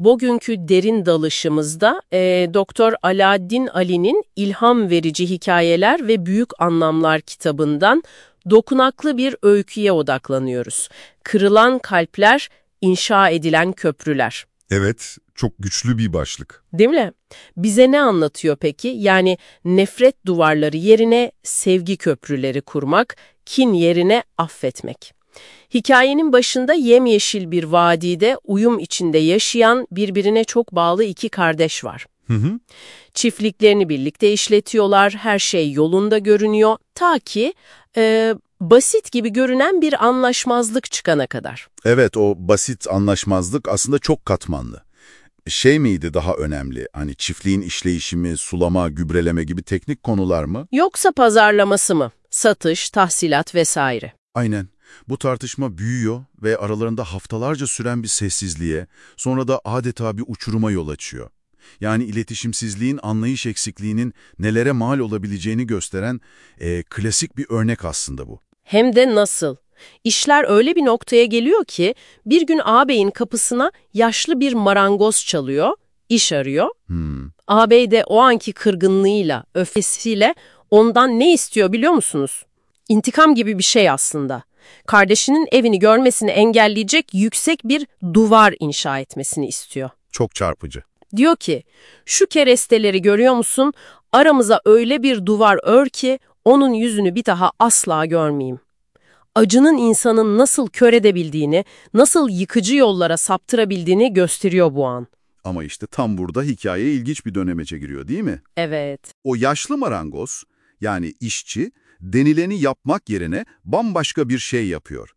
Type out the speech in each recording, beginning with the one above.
Bugünkü derin dalışımızda e, Doktor Alaaddin Ali'nin İlham Verici Hikayeler ve Büyük Anlamlar kitabından dokunaklı bir öyküye odaklanıyoruz. Kırılan kalpler, inşa edilen köprüler. Evet, çok güçlü bir başlık. Değil mi? Bize ne anlatıyor peki? Yani nefret duvarları yerine sevgi köprüleri kurmak, kin yerine affetmek. Hikayenin başında yemyeşil bir vadide uyum içinde yaşayan birbirine çok bağlı iki kardeş var. Hı hı. Çiftliklerini birlikte işletiyorlar, her şey yolunda görünüyor. Ta ki e, basit gibi görünen bir anlaşmazlık çıkana kadar. Evet, o basit anlaşmazlık aslında çok katmanlı. Şey miydi daha önemli? Hani çiftliğin işleyişi mi, sulama, gübreleme gibi teknik konular mı? Yoksa pazarlaması mı? Satış, tahsilat vesaire. Aynen. Bu tartışma büyüyor ve aralarında haftalarca süren bir sessizliğe, sonra da adeta bir uçuruma yol açıyor. Yani iletişimsizliğin, anlayış eksikliğinin nelere mal olabileceğini gösteren e, klasik bir örnek aslında bu. Hem de nasıl? İşler öyle bir noktaya geliyor ki bir gün ağabeyin kapısına yaşlı bir marangoz çalıyor, iş arıyor. Hmm. Ağabey de o anki kırgınlığıyla, öfkesiyle ondan ne istiyor biliyor musunuz? İntikam gibi bir şey aslında. Kardeşinin evini görmesini engelleyecek yüksek bir duvar inşa etmesini istiyor. Çok çarpıcı. Diyor ki, şu keresteleri görüyor musun? Aramıza öyle bir duvar ör ki onun yüzünü bir daha asla görmeyeyim. Acının insanın nasıl kör edebildiğini, nasıl yıkıcı yollara saptırabildiğini gösteriyor bu an. Ama işte tam burada hikaye ilginç bir dönemece giriyor değil mi? Evet. O yaşlı marangoz, yani işçi, denileni yapmak yerine bambaşka bir şey yapıyor.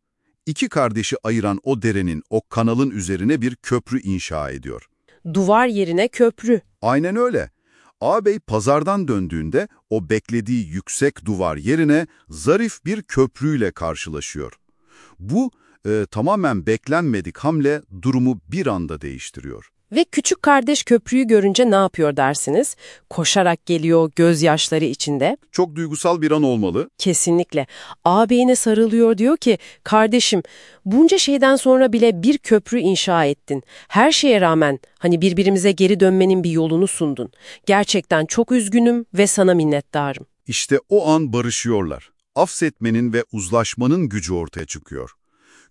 İki kardeşi ayıran o derenin, o kanalın üzerine bir köprü inşa ediyor. Duvar yerine köprü. Aynen öyle. Ağabey pazardan döndüğünde o beklediği yüksek duvar yerine zarif bir köprüyle karşılaşıyor. Bu e, tamamen beklenmedik hamle durumu bir anda değiştiriyor. Ve küçük kardeş köprüyü görünce ne yapıyor dersiniz? Koşarak geliyor gözyaşları içinde. Çok duygusal bir an olmalı. Kesinlikle. Ağabeyine sarılıyor diyor ki, kardeşim bunca şeyden sonra bile bir köprü inşa ettin. Her şeye rağmen hani birbirimize geri dönmenin bir yolunu sundun. Gerçekten çok üzgünüm ve sana minnettarım. İşte o an barışıyorlar. Affetmenin ve uzlaşmanın gücü ortaya çıkıyor.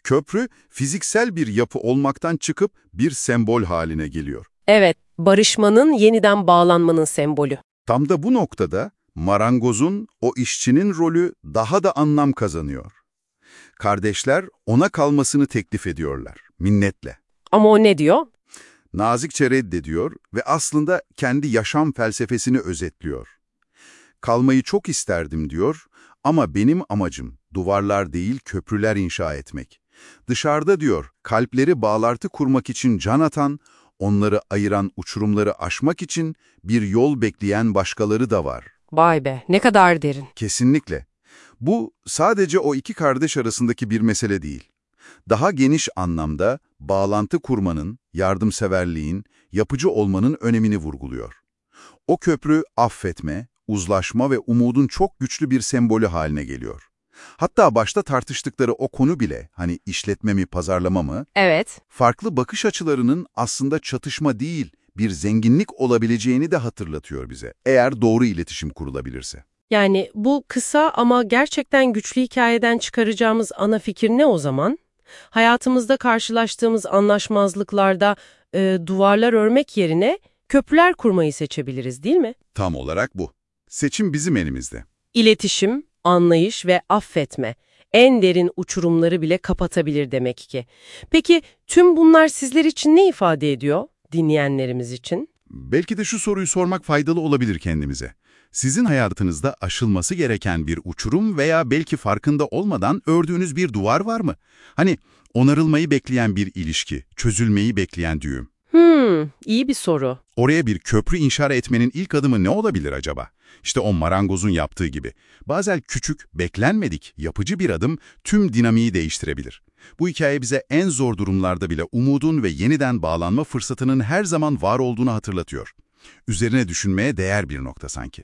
Köprü fiziksel bir yapı olmaktan çıkıp bir sembol haline geliyor. Evet, barışmanın yeniden bağlanmanın sembolü. Tam da bu noktada marangozun, o işçinin rolü daha da anlam kazanıyor. Kardeşler ona kalmasını teklif ediyorlar, minnetle. Ama o ne diyor? Nazikçe reddediyor ve aslında kendi yaşam felsefesini özetliyor. Kalmayı çok isterdim diyor ama benim amacım duvarlar değil köprüler inşa etmek. Dışarıda diyor, kalpleri bağlartı kurmak için can atan, onları ayıran uçurumları aşmak için bir yol bekleyen başkaları da var. Vay be, ne kadar derin. Kesinlikle. Bu sadece o iki kardeş arasındaki bir mesele değil. Daha geniş anlamda bağlantı kurmanın, yardımseverliğin, yapıcı olmanın önemini vurguluyor. O köprü affetme, uzlaşma ve umudun çok güçlü bir sembolü haline geliyor. Hatta başta tartıştıkları o konu bile, hani işletme mi, pazarlama mı, Evet. farklı bakış açılarının aslında çatışma değil, bir zenginlik olabileceğini de hatırlatıyor bize, eğer doğru iletişim kurulabilirse. Yani bu kısa ama gerçekten güçlü hikayeden çıkaracağımız ana fikir ne o zaman? Hayatımızda karşılaştığımız anlaşmazlıklarda e, duvarlar örmek yerine köprüler kurmayı seçebiliriz değil mi? Tam olarak bu. Seçim bizim elimizde. İletişim, anlayış ve affetme en derin uçurumları bile kapatabilir demek ki. Peki tüm bunlar sizler için ne ifade ediyor dinleyenlerimiz için? Belki de şu soruyu sormak faydalı olabilir kendimize. Sizin hayatınızda aşılması gereken bir uçurum veya belki farkında olmadan ördüğünüz bir duvar var mı? Hani onarılmayı bekleyen bir ilişki, çözülmeyi bekleyen düğüm. Hmm, iyi bir soru. Oraya bir köprü inşa etmenin ilk adımı ne olabilir acaba? İşte o marangozun yaptığı gibi. Bazen küçük, beklenmedik, yapıcı bir adım tüm dinamiği değiştirebilir. Bu hikaye bize en zor durumlarda bile umudun ve yeniden bağlanma fırsatının her zaman var olduğunu hatırlatıyor. Üzerine düşünmeye değer bir nokta sanki.